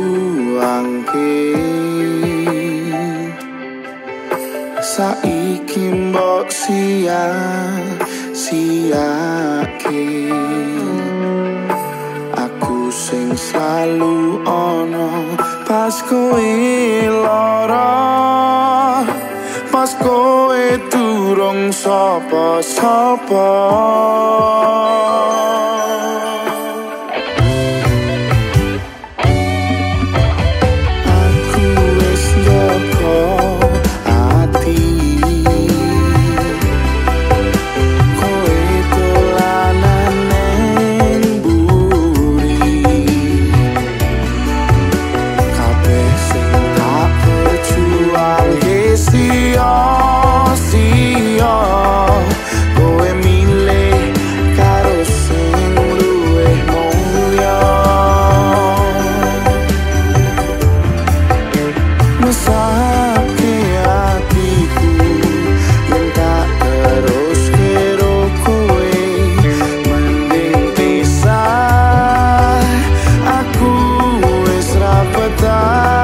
perjuangke saiki mbok sia siake aku sing selalu ono pas kowe lara. Pas kowe turung sapa sapa without